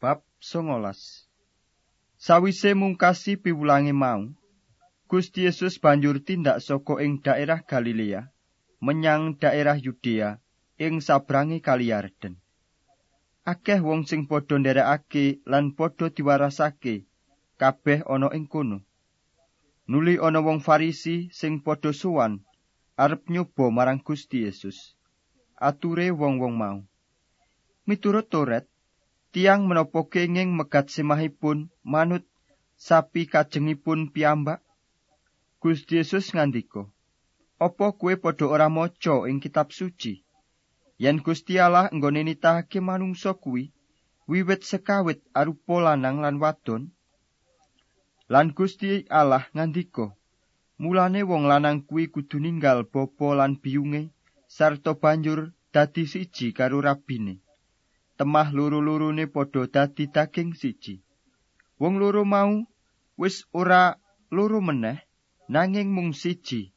Bab 19 Sawise mungkasi piwulange mau, Gusti Yesus banjur tindak saka ing daerah Galilea menyang daerah Yudea ing sabrangi Kali Yarden. Akeh wong sing padha nderekake lan padha diwarasake kabeh ana ing kono. Nuli ana wong Farisi sing padha suwan arep nyoba marang Gusti Yesus. Ature wong-wong mau. Miturut Toret, tiang menapa kenging megat semahipun manut sapi kajengipun piyambak. Gusti Yesus ngandika Apa kue padha ora maca ing kitab suci? Yen Gusti Allah nggone nitahake manungsa kuwi wiwit sekawit arupa lanang lan wadon. Lan Gusti Allah ngandika mulane wong lanang kuwi kudu ninggal bapa lan biyunge sarta banjur dadi siji karo rabine temah loro-lorone padha dadi daging siji. Wong loro mau wis ora loro meneh nanging mung siji.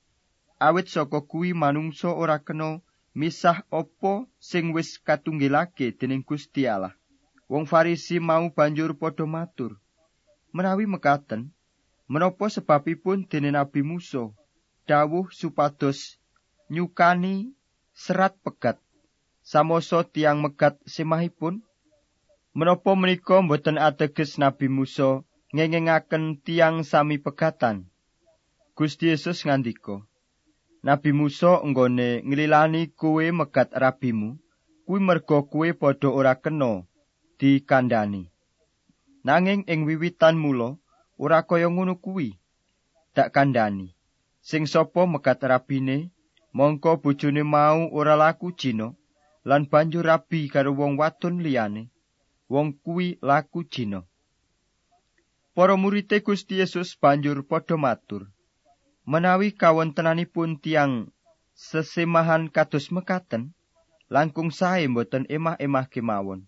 Awit saka kuwi manungsa ora kena misah apa sing wis katunggilake dening Gusti Allah. Wong Farisi mau banjur padha matur. Menawi mekaten, menapa sebabipun dene Nabi Musa dawuh supados nyukani serat pegat samoso tiang megat semahipun menapa menika mboten ateges Nabi Musa ngengengaken tiang sami pegatan? Gusti Yesus ngandika Nabi Musa enggone nglilani kuwe megat rabimu kuwi merga kuwe padha ora kena dikandani nanging ing wiwitan mula ora kaya ngono kuwi dak kandani sing sapa megat rabine mongko bojone mau ora laku jina lan banjur rabi karo wong wadon liyane. Wong kuwi laku jina. Para murite Gusti Yesus banjur padha matur. Menawi kawontenanipun tiang sesemahan kados mekaten langkung sae mboten emah-emah kemawon.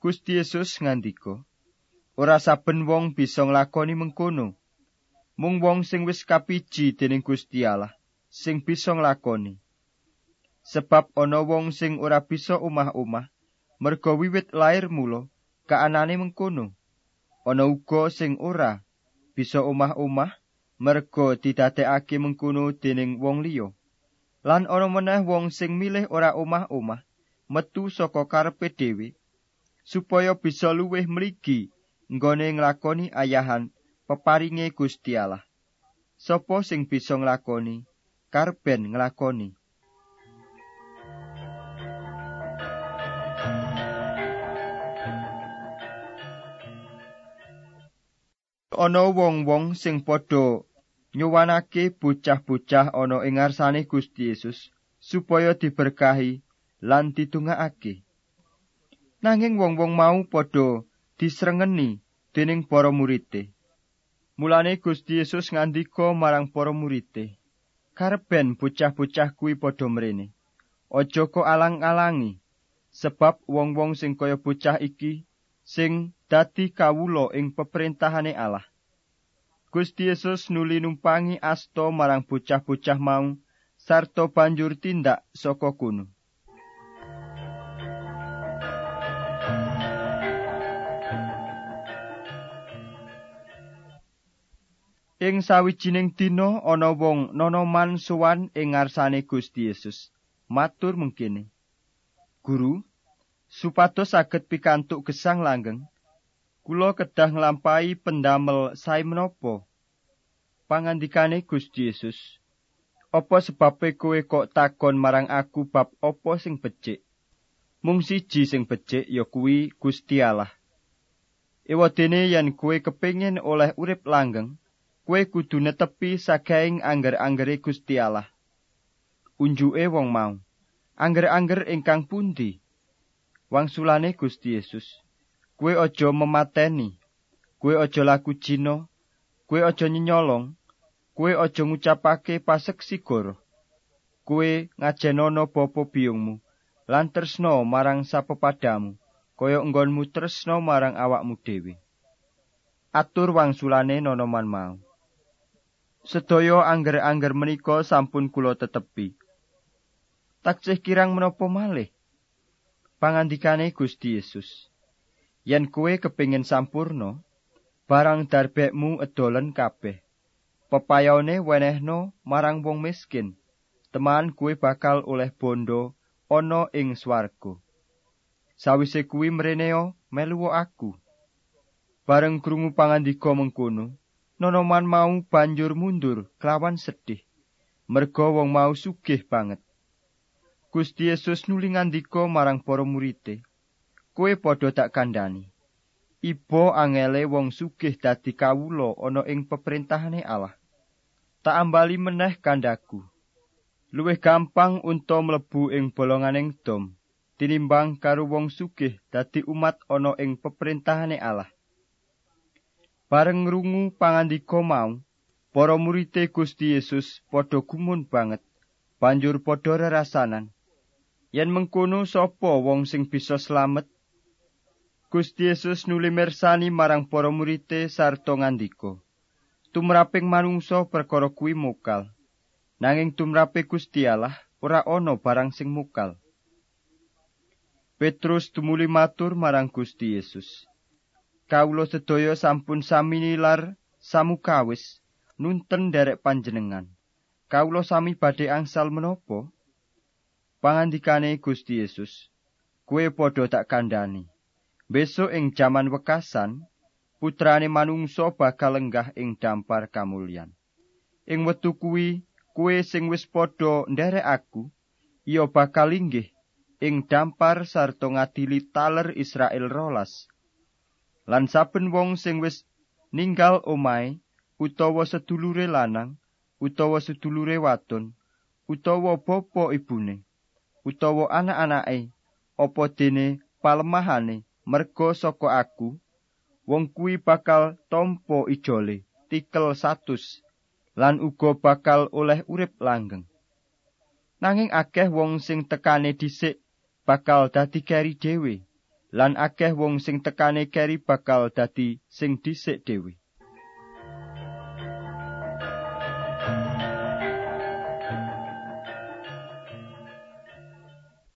Gusti Yesus ngandika ora saben wong bisa nglakoni mengkono. Mung wong sing wis kapiji dening Gusti Allah sing bisa nglakoni sebab ana wong sing ora bisa omah-omah. Merga wiwit lair mula kaanane mengkono. Ana uga sing ora bisa omah-omah merga didadekake mengkono dening wong liya. Lan ana meneh wong sing milih ora omah-omah metu saka karepe dhewe supaya bisa luwih mligi nggone nglakoni ayahan peparinge Gusti Allah. Sapa sing bisa nglakoni? Karben nglakoni ana wong-wong sing padha nyuwanake bocah-bocah ana ing ngarsane Gusti Yesus supaya diberkahi lan ditungakake. Nanging wong-wong mau padha disrengeni dening para murite. Mulane Gusti Yesus ngandika marang para murite, "Karben bocah-bocah kuwi padha mrene. Aja kok alang-alangi, sebab wong-wong sing kaya bocah iki sing dadi kawula ing peperintahane Allah. Gusti Yesus nuli numpangi asto marang bocah-bocah mau sarta banjur tindak saka kuno. Ing sawijining dina ana wong nonoman suwan ing ngarsane Gusti Yesus. Matur mengkene. Guru, supados saged pikantuk gesang langgeng kula kedah nglampahi pendamel sae menapa pangandikane Gusti Yesus apa sebabe kowe kok takon marang aku bab apa sing becik? Mung siji sing becik ya kuwi Gusti Allah. Ewadene yen kowe kepingin oleh urip langgeng kowe kudu netepi sagaing angger-anggere Gusti Allah. Unjuke wong mau angger-angger ingkang pundi wangsulane Gusti Yesus. Kue aja memateni, kue aja laku jino, kue aja nyenyolong, kue aja ngucapake paseksi goro. Kue ngajenono popo biyungmu, lan tresno marang sapepadamu, kaya enggonmu tresno marang awakmu dewi. Atur wangsulane nonoman mau. Sedoyo angger-angger menika sampun kula tetepi. Taksih kirang menapa malih? Pangandikane Gusti Yesus. Yen kowe kepingin sampurno, barang darbekmu edolen kabeh. Pepayone wenehno marang wong miskin. Teman kowe bakal oleh bondo ana ing swarga. Sawise kuwi mreneo meluwo aku. Bareng krungu pangandika mengkono, nonoman mau banjur mundur kelawan sedih. Merga wong mau sugih banget. Gusti Yesus nuli ngandika marang para murid-e, "Kowe padha tak kandhani. Iba angele wong sugih dadi kawula ana ing peperintahane Allah. Tak ambali meneh kandhaku. Luwih gampang unta mlebu ing bolonganing dom tinimbang karo wong sugih dadi umat ana ing peperintahane Allah." Bareng ngrungu pangandika mau, para murid Gusti Yesus padha gumun banget, banjur padha rerasanan. Yen mengkono sapa wong sing bisa slamet? Gusti Yesus nuli mirsani marang para murid-e sarta ngandika, "Tumraping manungsa perkara kuwi mukal, nanging tumrape Gusti Allah ora ana barang sing mukal." Petrus tumuli matur marang Gusti Yesus, "Kawula sedaya sampun sami nilar samukawis nunten derek panjenengan. Kawula sami badhe angsal menapa?" Pangandikane Gusti Yesus, kue padha tak kandhani. Besok ing jaman wekasan, putrane manungsa bakal lenggah ing dampar kamulyan. Ing wektu kuwi, kue sing wis padha nderek aku, iya bakal linggih ing dampar sarta ngadili taler Israel rolas. Lan saben wong sing wis ninggal omahe utawa sedulure lanang utawa sedulure wadon utawa bapa ibune utawa anak-anake apa dene palemahane merga saka aku wong kuwi bakal tampa ijole tikel satus lan uga bakal oleh urip langgeng. Nanging akeh wong sing tekane dhisik bakal dadi keri dhewe lan akeh wong sing tekane keri bakal dadi sing dhisik dhewe